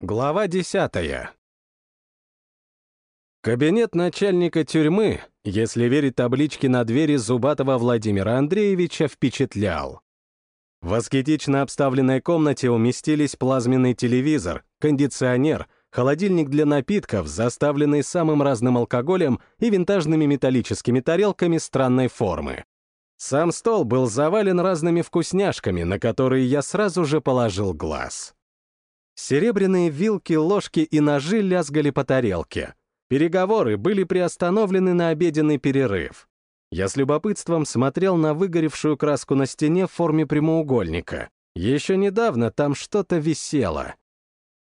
Глава десятая. Кабинет начальника тюрьмы, если верить табличке на двери Зубатова Владимира Андреевича, впечатлял. В аскетично обставленной комнате уместились плазменный телевизор, кондиционер, холодильник для напитков, заставленный самым разным алкоголем и винтажными металлическими тарелками странной формы. Сам стол был завален разными вкусняшками, на которые я сразу же положил глаз. Серебряные вилки, ложки и ножи лязгали по тарелке. Переговоры были приостановлены на обеденный перерыв. Я с любопытством смотрел на выгоревшую краску на стене в форме прямоугольника. Еще недавно там что-то висело.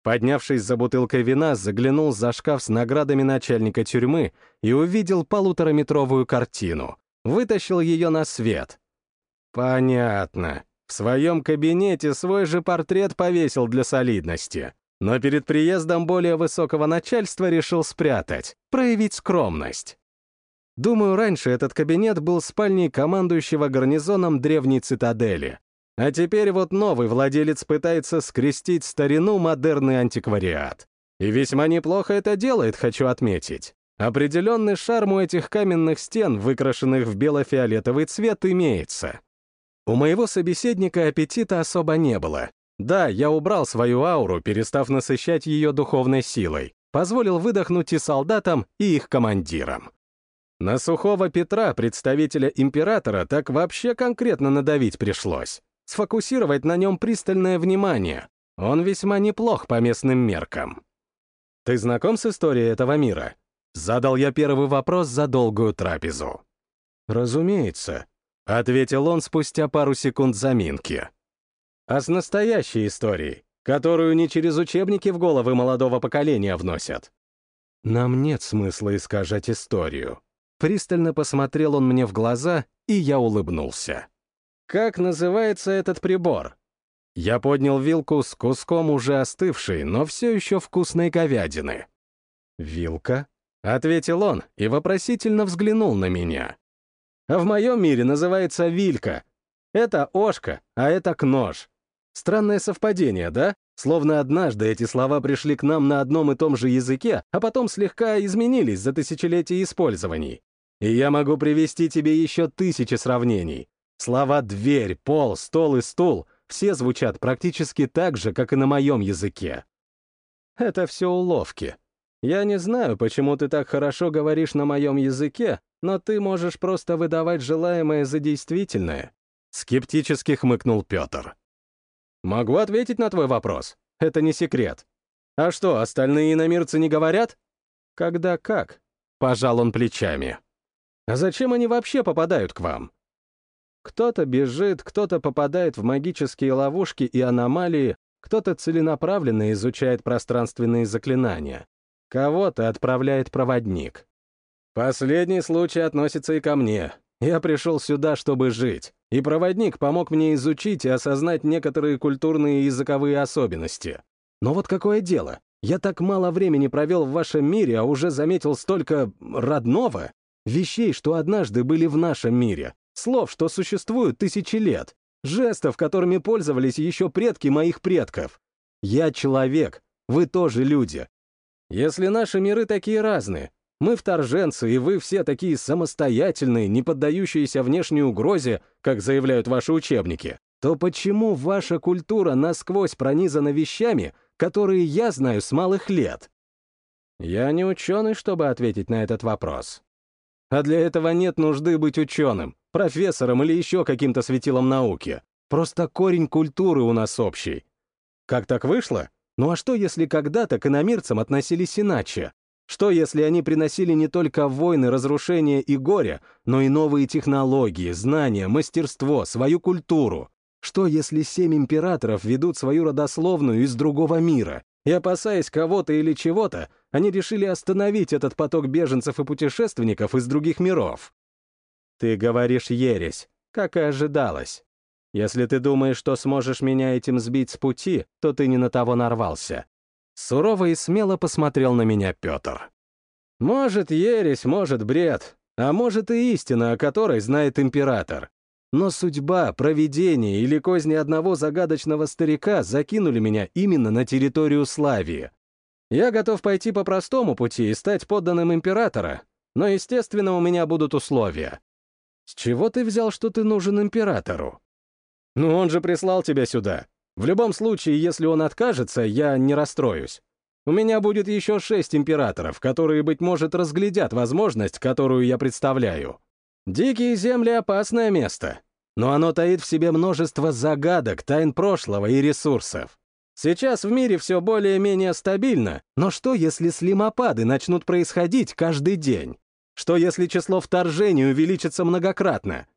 Поднявшись за бутылкой вина, заглянул за шкаф с наградами начальника тюрьмы и увидел полутораметровую картину. Вытащил ее на свет. Понятно. В своем кабинете свой же портрет повесил для солидности. Но перед приездом более высокого начальства решил спрятать, проявить скромность. Думаю, раньше этот кабинет был спальней командующего гарнизоном древней цитадели. А теперь вот новый владелец пытается скрестить старину модерный антиквариат. И весьма неплохо это делает, хочу отметить. Определенный шарм у этих каменных стен, выкрашенных в бело-фиолетовый цвет, имеется. У моего собеседника аппетита особо не было. Да, я убрал свою ауру, перестав насыщать ее духовной силой, позволил выдохнуть и солдатам, и их командирам. На сухого Петра, представителя императора, так вообще конкретно надавить пришлось. Сфокусировать на нем пристальное внимание. Он весьма неплох по местным меркам. «Ты знаком с историей этого мира?» Задал я первый вопрос за долгую трапезу. «Разумеется», — ответил он спустя пару секунд заминки. «А с настоящей историей, которую не через учебники в головы молодого поколения вносят?» «Нам нет смысла искажать историю». Пристально посмотрел он мне в глаза, и я улыбнулся. «Как называется этот прибор?» Я поднял вилку с куском уже остывшей, но все еще вкусной говядины. «Вилка?» — ответил он и вопросительно взглянул на меня а в моем мире называется вилька. Это ошка, а это кнож. Странное совпадение, да? Словно однажды эти слова пришли к нам на одном и том же языке, а потом слегка изменились за тысячелетия использований. И я могу привести тебе еще тысячи сравнений. Слова «дверь», «пол», «стол» и «стул» все звучат практически так же, как и на моем языке. Это все уловки. Я не знаю, почему ты так хорошо говоришь на моем языке, но ты можешь просто выдавать желаемое за действительное. Скептически хмыкнул Петр. Могу ответить на твой вопрос. Это не секрет. А что, остальные иномирцы не говорят? Когда как? Пожал он плечами. А зачем они вообще попадают к вам? Кто-то бежит, кто-то попадает в магические ловушки и аномалии, кто-то целенаправленно изучает пространственные заклинания. Кого-то отправляет проводник. Последний случай относится и ко мне. Я пришел сюда, чтобы жить, и проводник помог мне изучить и осознать некоторые культурные и языковые особенности. Но вот какое дело? Я так мало времени провел в вашем мире, а уже заметил столько родного, вещей, что однажды были в нашем мире, слов, что существуют тысячи лет, жестов, которыми пользовались еще предки моих предков. Я человек, вы тоже люди, если наши миры такие разные, мы вторженцы, и вы все такие самостоятельные, не поддающиеся внешней угрозе, как заявляют ваши учебники, то почему ваша культура насквозь пронизана вещами, которые я знаю с малых лет? Я не ученый, чтобы ответить на этот вопрос. А для этого нет нужды быть ученым, профессором или еще каким-то светилом науки. Просто корень культуры у нас общий. Как так вышло? Ну а что, если когда-то к иномирцам относились иначе? Что, если они приносили не только войны, разрушения и горе, но и новые технологии, знания, мастерство, свою культуру? Что, если семь императоров ведут свою родословную из другого мира, и, опасаясь кого-то или чего-то, они решили остановить этот поток беженцев и путешественников из других миров? Ты говоришь ересь, как и ожидалось. Если ты думаешь, что сможешь меня этим сбить с пути, то ты не на того нарвался». Сурово и смело посмотрел на меня Петр. «Может, ересь, может, бред, а может и истина, о которой знает император. Но судьба, провидение или козни одного загадочного старика закинули меня именно на территорию Славии. Я готов пойти по простому пути и стать подданным императора, но, естественно, у меня будут условия. С чего ты взял, что ты нужен императору? Ну, он же прислал тебя сюда. В любом случае, если он откажется, я не расстроюсь. У меня будет еще шесть императоров, которые, быть может, разглядят возможность, которую я представляю. Дикие земли — опасное место, но оно таит в себе множество загадок, тайн прошлого и ресурсов. Сейчас в мире все более-менее стабильно, но что, если слимопады начнут происходить каждый день? Что, если число вторжений увеличится многократно?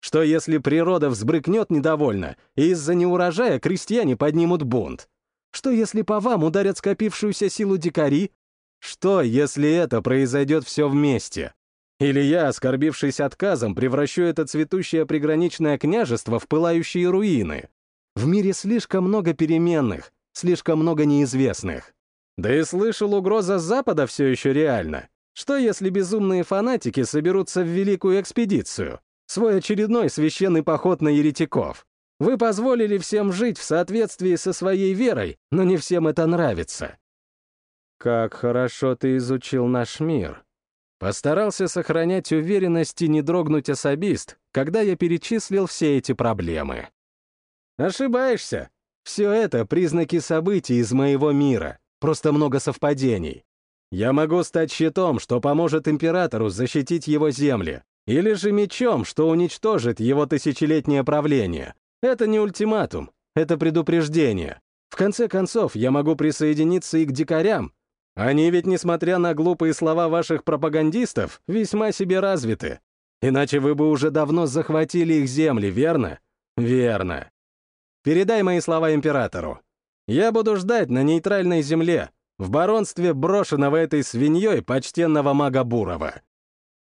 Что, если природа взбрыкнет недовольно, и из-за неурожая крестьяне поднимут бунт? Что, если по вам ударят скопившуюся силу дикари? Что, если это произойдет все вместе? Или я, оскорбившись отказом, превращу это цветущее приграничное княжество в пылающие руины? В мире слишком много переменных, слишком много неизвестных. Да и слышал, угроза Запада все еще реальна. Что если безумные фанатики соберутся в великую экспедицию? Свой очередной священный поход на еретиков. Вы позволили всем жить в соответствии со своей верой, но не всем это нравится. Как хорошо ты изучил наш мир. Постарался сохранять уверенность и не дрогнуть особист, когда я перечислил все эти проблемы. Ошибаешься. Все это признаки событий из моего мира, просто много совпадений. Я могу стать щитом, что поможет императору защитить его земли, или же мечом, что уничтожит его тысячелетнее правление, это не ультиматум, это предупреждение. В конце концов, я могу присоединиться и к дикарям. Они ведь, несмотря на глупые слова ваших пропагандистов, весьма себе развиты. Иначе вы бы уже давно захватили их земли, верно? Верно. Передай мои слова императору. Я буду ждать на нейтральной земле, в баронстве брошенного этой свиньей почтенного мага Бурова.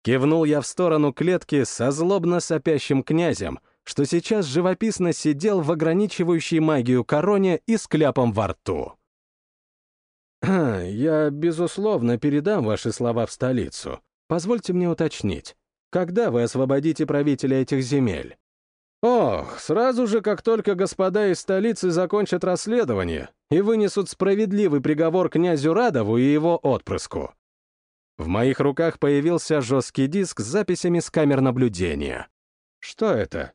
Кивнул я в сторону клетки со злобно сопящим князем, что сейчас живописно сидел в ограничивающей магию короне и с кляпом во рту. «Я, безусловно, передам ваши слова в столицу. Позвольте мне уточнить, когда вы освободите правителя этих земель?» «Ох, сразу же, как только господа из столицы закончат расследование и вынесут справедливый приговор князю Радову и его отпрыску». В моих руках появился жесткий диск с записями с камер наблюдения. Что это?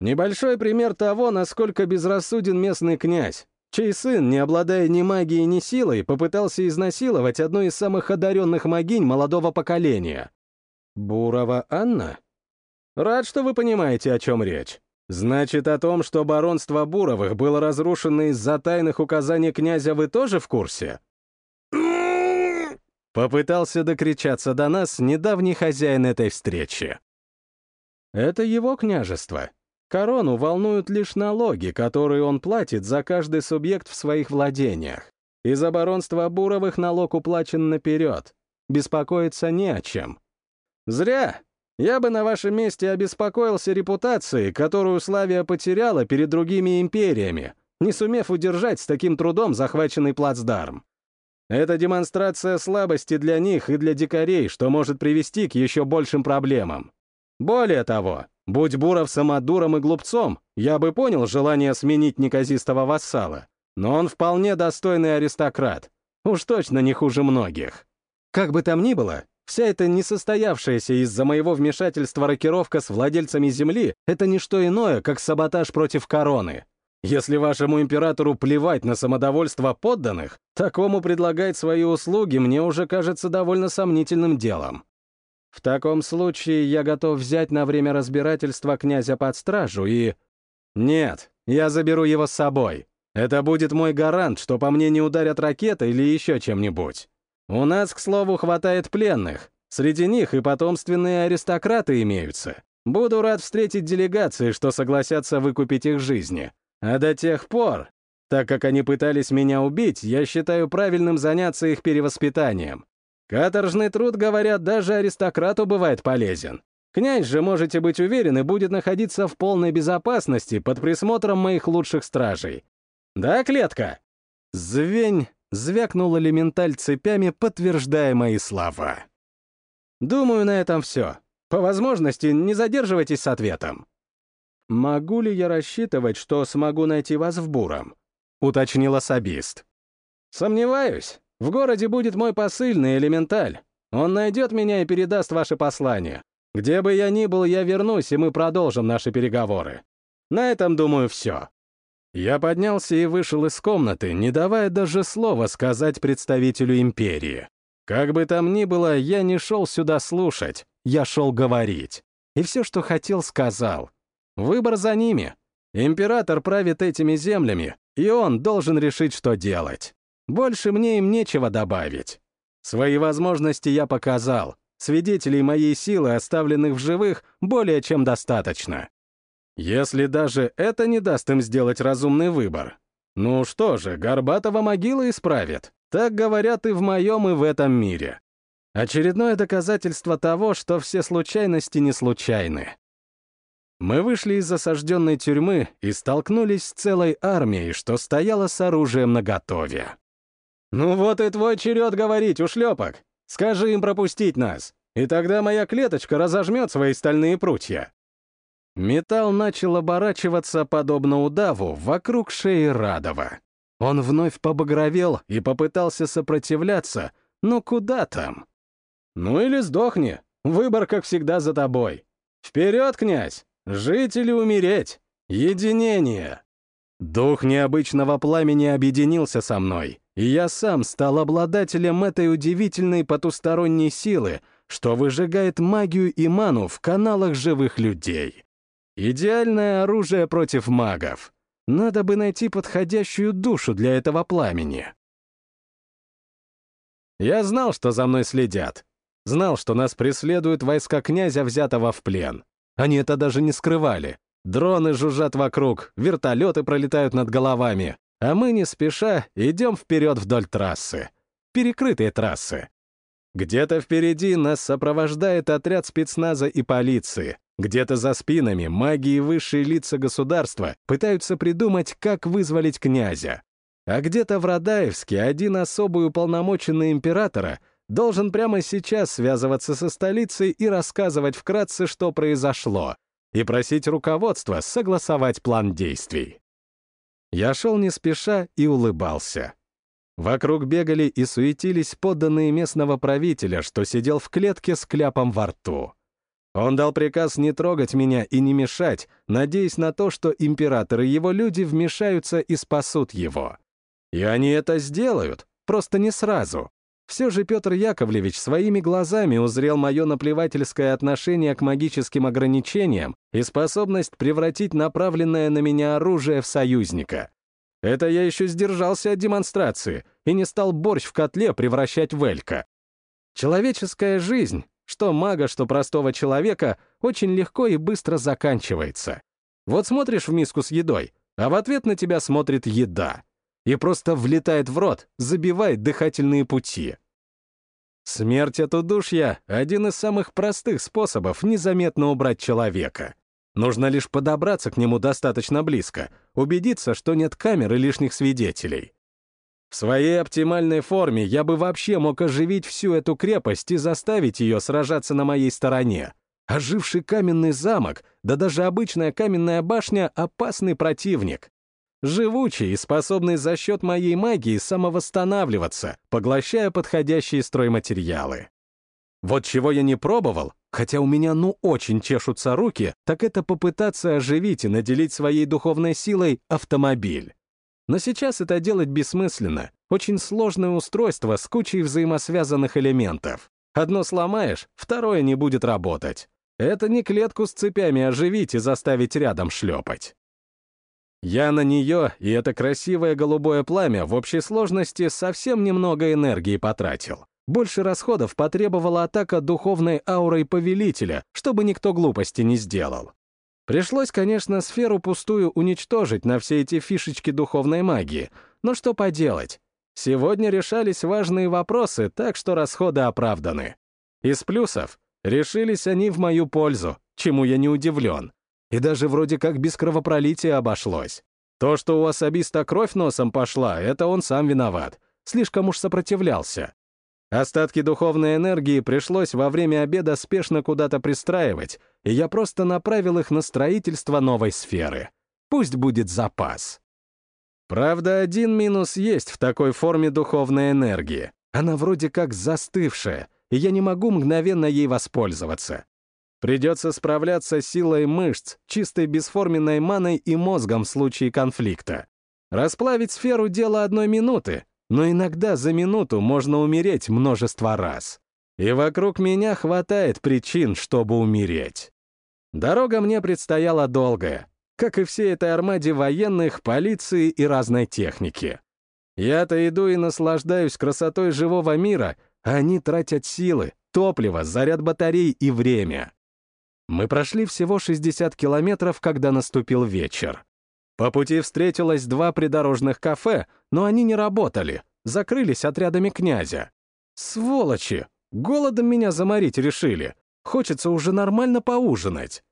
Небольшой пример того, насколько безрассуден местный князь, чей сын, не обладая ни магией, ни силой, попытался изнасиловать одну из самых одаренных могинь молодого поколения. Бурова Анна? Рад, что вы понимаете, о чем речь. Значит, о том, что баронство Буровых было разрушено из-за тайных указаний князя, вы тоже в курсе? Попытался докричаться до нас недавний хозяин этой встречи. Это его княжество, Корону волнуют лишь налоги, которые он платит за каждый субъект в своих владениях. Из оборонства Буровых налог уплачен наперед. Беспокоиться не о чем. Зря. Я бы на вашем месте обеспокоился репутацией, которую Славия потеряла перед другими империями, не сумев удержать с таким трудом захваченный плацдарм. Это демонстрация слабости для них и для дикарей, что может привести к еще большим проблемам. Более того, Будь Буров самодуром и глупцом, я бы понял желание сменить неказистого вассала. Но он вполне достойный аристократ. Уж точно не хуже многих. Как бы там ни было, вся эта несостоявшаяся из-за моего вмешательства рокировка с владельцами земли — это не что иное, как саботаж против короны. Если вашему императору плевать на самодовольство подданных, такому предлагать свои услуги мне уже кажется довольно сомнительным делом. В таком случае я готов взять на время разбирательства князя под стражу и... Нет, я заберу его с собой. Это будет мой гарант, что по мне не ударят ракетой или еще чем-нибудь. У нас, к слову, хватает пленных. Среди них и потомственные аристократы имеются. Буду рад встретить делегации, что согласятся выкупить их жизни. А до тех пор, так как они пытались меня убить, я считаю правильным заняться их перевоспитанием. Каторжный труд, говорят, даже аристократу бывает полезен. Князь же, можете быть уверены, будет находиться в полной безопасности под присмотром моих лучших стражей. Да, клетка?» Звень звякнул элементаль цепями, подтверждая мои слова. «Думаю, на этом все. По возможности, не задерживайтесь с ответом. «Могу ли я рассчитывать, что смогу найти вас в Буром?» — уточнил особист. «Сомневаюсь. В городе будет мой посыльный элементаль. Он найдет меня и передаст ваше послание. Где бы я ни был, я вернусь, и мы продолжим наши переговоры. На этом, думаю, все». Я поднялся и вышел из комнаты, не давая даже слова сказать представителю империи. Как бы там ни было, я не шел сюда слушать, я шел говорить. И все, что хотел, сказал. Выбор за ними. Император правит этими землями, и он должен решить, что делать. Больше мне им нечего добавить. Свои возможности я показал. Свидетелей моей силы, оставленных в живых, более чем достаточно. Если даже это не даст им сделать разумный выбор. Ну что же, Горбатова могила исправит. Так говорят и в моем, и в этом мире. Очередное доказательство того, что все случайности не случайны. Мы вышли из осажденной тюрьмы и столкнулись с целой армией, что стояла с оружием наготове. «Ну вот и твой черед говорить, ушлепок. Скажи им пропустить нас, и тогда моя клеточка разожмет свои стальные прутья». Металл начал оборачиваться, подобно удаву, вокруг шеи Радова. Он вновь побагровел и попытался сопротивляться, но куда там? «Ну или сдохни, выбор, как всегда, за тобой. Вперед, князь! Жить или умереть? Единение!» Дух необычного пламени объединился со мной, и я сам стал обладателем этой удивительной потусторонней силы, что выжигает магию и ману в каналах живых людей. Идеальное оружие против магов. Надо бы найти подходящую душу для этого пламени. Я знал, что за мной следят. Знал, что нас преследуют войска князя, взятого в плен. Они это даже не скрывали. Дроны жужжат вокруг, вертолеты пролетают над головами, а мы не спеша идем вперед вдоль трассы. Перекрытые трассы. Где-то впереди нас сопровождает отряд спецназа и полиции. Где-то за спинами маги и высшие лица государства пытаются придумать, как вызволить князя. А где-то в Радаевске один особый уполномоченный императора должен прямо сейчас связываться со столицей и рассказывать вкратце, что произошло, и просить руководства согласовать план действий. Я шел не спеша и улыбался. Вокруг бегали и суетились подданные местного правителя, что сидел в клетке с кляпом во рту. Он дал приказ не трогать меня и не мешать, надеясь на то, что император и его люди вмешаются и спасут его. И они это сделают, просто не сразу. Все же Петр Яковлевич своими глазами узрел мое наплевательское отношение к магическим ограничениям и способность превратить направленное на меня оружие в союзника. Это я еще сдержался от демонстрации и не стал борщ в котле превращать в элька. Человеческая жизнь что мага, что простого человека, очень легко и быстро заканчивается. Вот смотришь в миску с едой, а в ответ на тебя смотрит еда. И просто влетает в рот, забивает дыхательные пути. Смерть от удушья — один из самых простых способов незаметно убрать человека. Нужно лишь подобраться к нему достаточно близко, убедиться, что нет камер и лишних свидетелей. В своей оптимальной форме я бы вообще мог оживить всю эту крепость и заставить ее сражаться на моей стороне. Оживший каменный замок, да даже обычная каменная башня — опасный противник. Живучий и способный за счет моей магии самовосстанавливаться, поглощая подходящие стройматериалы. Вот чего я не пробовал, хотя у меня ну очень чешутся руки, так это попытаться оживить и наделить своей духовной силой автомобиль. Но сейчас это делать бессмысленно. Очень сложное устройство с кучей взаимосвязанных элементов. Одно сломаешь, второе не будет работать. Это не клетку с цепями оживить и заставить рядом шлепать. Я на нее и это красивое голубое пламя в общей сложности совсем немного энергии потратил. Больше расходов потребовала атака духовной аурой повелителя, чтобы никто глупости не сделал. Пришлось, конечно, сферу пустую уничтожить на все эти фишечки духовной магии, но что поделать? Сегодня решались важные вопросы, так что расходы оправданы. Из плюсов решились они в мою пользу, чему я не удивлен. И даже вроде как без кровопролития обошлось. То, что у особиста кровь носом пошла, это он сам виноват. Слишком уж сопротивлялся. Остатки духовной энергии пришлось во время обеда спешно куда-то пристраивать, и я просто направил их на строительство новой сферы. Пусть будет запас. Правда, один минус есть в такой форме духовной энергии. Она вроде как застывшая, и я не могу мгновенно ей воспользоваться. Придется справляться силой мышц, чистой бесформенной маной и мозгом в случае конфликта. Расплавить сферу — дело одной минуты, но иногда за минуту можно умереть множество раз. И вокруг меня хватает причин, чтобы умереть. Дорога мне предстояла долгая, как и всей этой армаде военных, полиции и разной техники. Я-то иду и наслаждаюсь красотой живого мира, а они тратят силы, топливо, заряд батарей и время. Мы прошли всего 60 километров, когда наступил вечер. По пути встретилось два придорожных кафе, но они не работали, закрылись отрядами князя. Сволочи! Голодом меня заморить решили. Хочется уже нормально поужинать.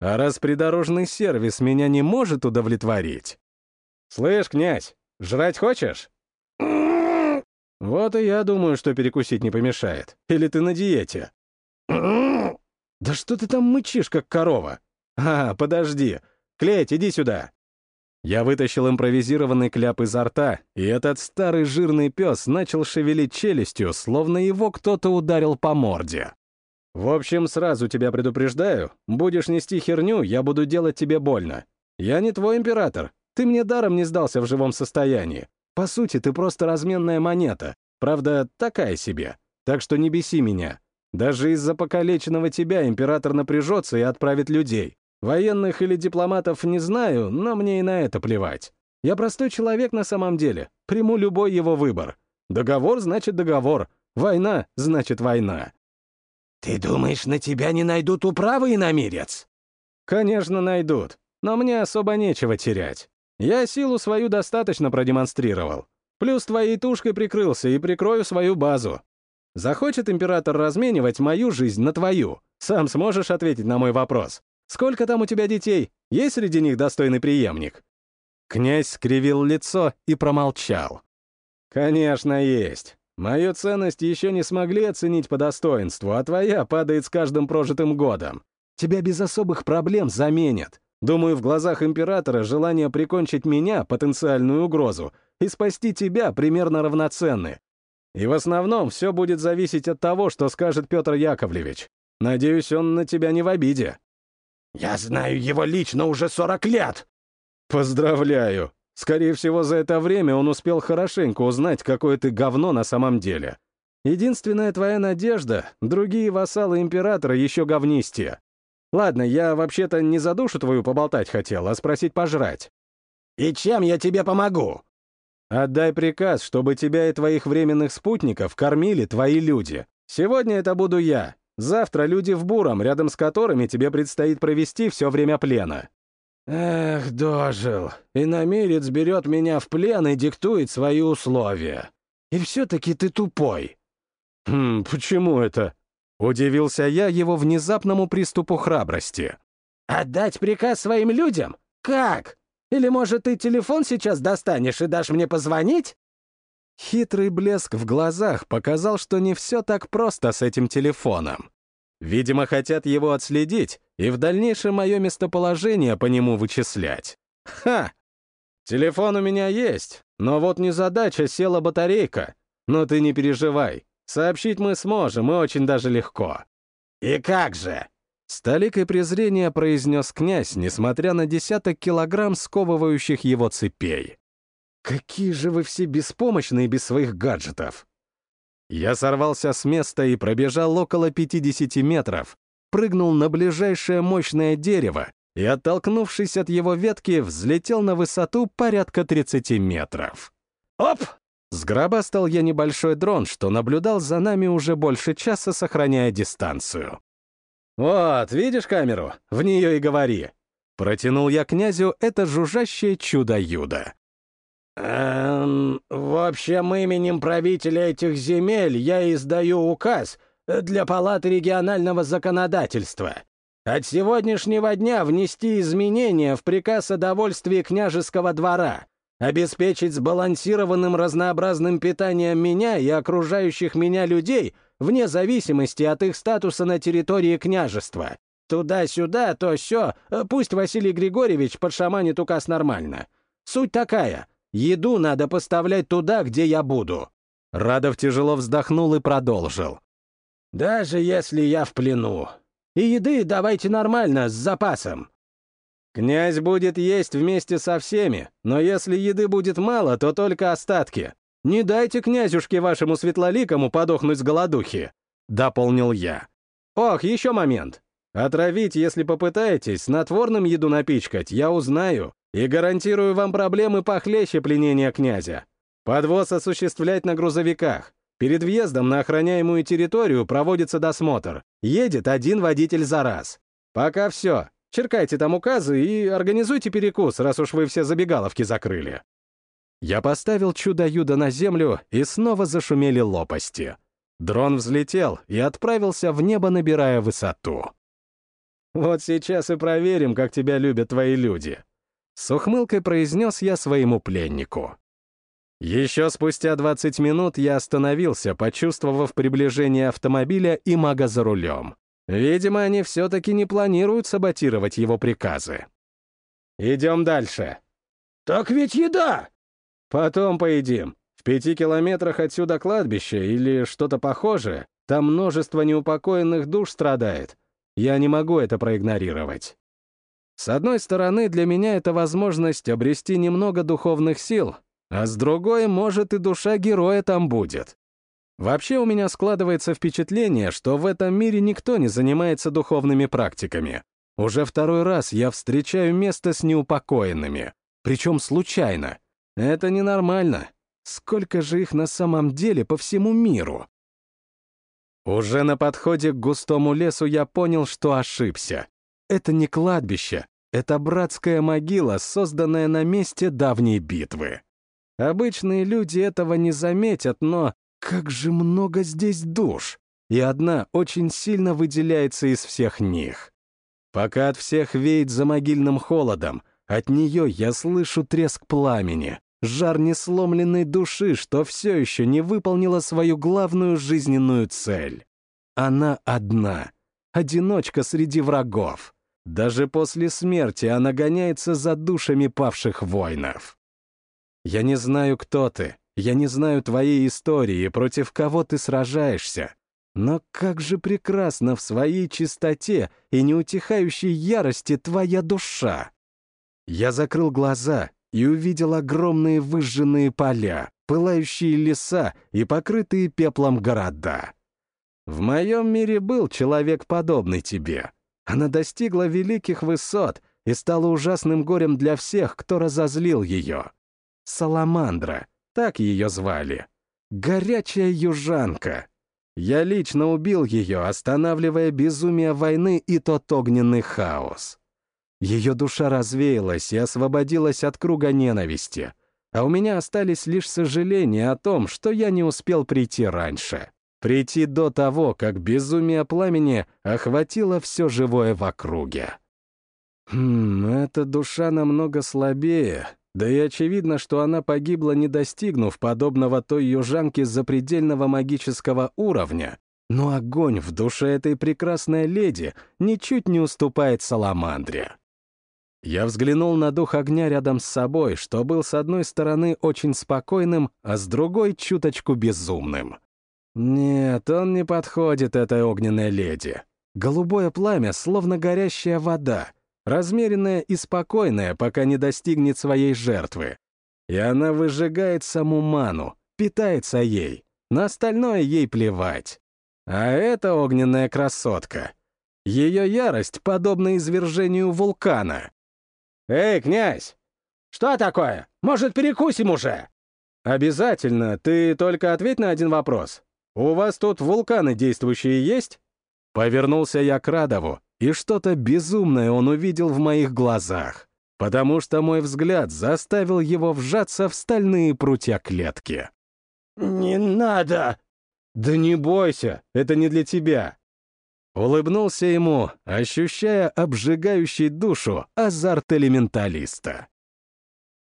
А раз придорожный сервис меня не может удовлетворить... «Слышь, князь, жрать хочешь?» «Вот и я думаю, что перекусить не помешает. Или ты на диете?» «Да что ты там мычишь, как корова?» «А, подожди. Клеть, иди сюда». Я вытащил импровизированный кляп изо рта, и этот старый жирный пес начал шевелить челюстью, словно его кто-то ударил по морде. «В общем, сразу тебя предупреждаю, будешь нести херню, я буду делать тебе больно. Я не твой император, ты мне даром не сдался в живом состоянии. По сути, ты просто разменная монета, правда, такая себе. Так что не беси меня. Даже из-за покалеченного тебя император напряжется и отправит людей. Военных или дипломатов не знаю, но мне и на это плевать. Я простой человек на самом деле, приму любой его выбор. Договор значит договор, война значит война. «Ты думаешь, на тебя не найдут управы, иномирец?» «Конечно, найдут, но мне особо нечего терять. Я силу свою достаточно продемонстрировал. Плюс твоей тушкой прикрылся и прикрою свою базу. Захочет император разменивать мою жизнь на твою? Сам сможешь ответить на мой вопрос. Сколько там у тебя детей? Есть среди них достойный преемник?» Князь скривил лицо и промолчал. «Конечно, есть. Мою ценность еще не смогли оценить по достоинству, а твоя падает с каждым прожитым годом. Тебя без особых проблем заменят. Думаю, в глазах императора желание прикончить меня, потенциальную угрозу, и спасти тебя примерно равноценны. И в основном все будет зависеть от того, что скажет Петр Яковлевич. Надеюсь, он на тебя не в обиде. Я знаю его лично уже 40 лет. Поздравляю. Скорее всего, за это время он успел хорошенько узнать, какое ты говно на самом деле. Единственная твоя надежда — другие вассалы императора еще говнистее. Ладно, я вообще-то не за душу твою поболтать хотел, а спросить пожрать. И чем я тебе помогу? Отдай приказ, чтобы тебя и твоих временных спутников кормили твои люди. Сегодня это буду я, Завтра люди в буром, рядом с которыми тебе предстоит провести все время плена. Эх, дожил. Иномерец берет меня в плен и диктует свои условия. И все-таки ты тупой. Хм, почему это? Удивился я его внезапному приступу храбрости. Отдать приказ своим людям? Как? Или, может, ты телефон сейчас достанешь и дашь мне позвонить? Хитрый блеск в глазах показал, что не все так просто с этим телефоном. Видимо, хотят его отследить и в дальнейшем мое местоположение по нему вычислять. Ха! Телефон у меня есть, но вот незадача села батарейка. Но ты не переживай, сообщить мы сможем, и очень даже легко. «И как же?» С презрения произнес князь, несмотря на десяток килограмм сковывающих его цепей. Какие же вы все беспомощные без своих гаджетов! Я сорвался с места и пробежал около 50 метров, прыгнул на ближайшее мощное дерево и, оттолкнувшись от его ветки, взлетел на высоту порядка 30 метров. «Оп!» Сгробастал я небольшой дрон, что наблюдал за нами уже больше часа, сохраняя дистанцию. «Вот, видишь камеру? В нее и говори!» Протянул я князю это жужжащее чудо-юдо. «Эм, в общем, именем правителя этих земель я издаю указ для Палаты регионального законодательства. От сегодняшнего дня внести изменения в приказ о довольствии княжеского двора. обеспечить сбалансированным разнообразным питанием меня и окружающих меня людей вне зависимости от их статуса на территории княжества. Туда-сюда, то все, пусть Василий Григорьевич подшаманит указ нормально. Суть такая, еду надо поставлять туда, где я буду». Радов тяжело вздохнул и продолжил. «Даже если я в плену. И еды давайте нормально, с запасом. Князь будет есть вместе со всеми, но если еды будет мало, то только остатки. Не дайте князюшке вашему светлоликому подохнуть с голодухи», — дополнил я. «Ох, еще момент. Отравить, если попытаетесь, снотворным еду напичкать, я узнаю, и гарантирую вам проблемы похлеще пленения князя. Подвоз осуществлять на грузовиках. Перед въездом на охраняемую территорию проводится досмотр. Едет один водитель за раз. Пока все. Черкайте там указы и организуйте перекус, раз уж вы все забегаловки закрыли. Я поставил чудо-юдо на землю, и снова зашумели лопасти. Дрон взлетел и отправился в небо, набирая высоту. «Вот сейчас и проверим, как тебя любят твои люди», — с ухмылкой произнес я своему пленнику. Еще спустя 20 минут я остановился, почувствовав приближение автомобиля и мага за рулем. Видимо, они все-таки не планируют саботировать его приказы. Идем дальше. «Так ведь еда!» «Потом поедим. В пяти километрах отсюда кладбище или что-то похожее. Там множество неупокоенных душ страдает. Я не могу это проигнорировать. С одной стороны, для меня это возможность обрести немного духовных сил, а с другой, может, и душа героя там будет. Вообще у меня складывается впечатление, что в этом мире никто не занимается духовными практиками. Уже второй раз я встречаю место с неупокоенными, причем случайно. Это ненормально. Сколько же их на самом деле по всему миру? Уже на подходе к густому лесу я понял, что ошибся. Это не кладбище, это братская могила, созданная на месте давней битвы. Обычные люди этого не заметят, но как же много здесь душ! И одна очень сильно выделяется из всех них. Пока от всех веет за могильным холодом, от нее я слышу треск пламени, жар несломленной души, что все еще не выполнила свою главную жизненную цель. Она одна, одиночка среди врагов. Даже после смерти она гоняется за душами павших воинов. Я не знаю, кто ты, я не знаю твоей истории, против кого ты сражаешься. Но как же прекрасна в своей чистоте и неутихающей ярости твоя душа! Я закрыл глаза и увидел огромные выжженные поля, пылающие леса и покрытые пеплом города. В моем мире был человек, подобный тебе. Она достигла великих высот и стала ужасным горем для всех, кто разозлил ее. Саламандра — так ее звали. Горячая южанка. Я лично убил ее, останавливая безумие войны и тот огненный хаос. Ее душа развеялась и освободилась от круга ненависти, а у меня остались лишь сожаления о том, что я не успел прийти раньше. Прийти до того, как безумие пламени охватило все живое в округе. Хм, эта душа намного слабее, да и очевидно, что она погибла, не достигнув подобного той южанке запредельного магического уровня, но огонь в душе этой прекрасной леди ничуть не уступает Саламандре. Я взглянул на дух огня рядом с собой, что был с одной стороны очень спокойным, а с другой — чуточку безумным. Нет, он не подходит этой огненной леди. Голубое пламя, словно горящая вода, размеренная и спокойная, пока не достигнет своей жертвы. И она выжигает саму ману, питается ей. На остальное ей плевать. А эта огненная красотка. Ее ярость подобна извержению вулкана. «Эй, князь!» «Что такое? Может, перекусим уже?» «Обязательно. Ты только ответь на один вопрос. У вас тут вулканы действующие есть?» Повернулся я к Радову, и что-то безумное он увидел в моих глазах, потому что мой взгляд заставил его вжаться в стальные прутья клетки. «Не надо!» «Да не бойся, это не для тебя!» Улыбнулся ему, ощущая обжигающий душу азарт элементалиста.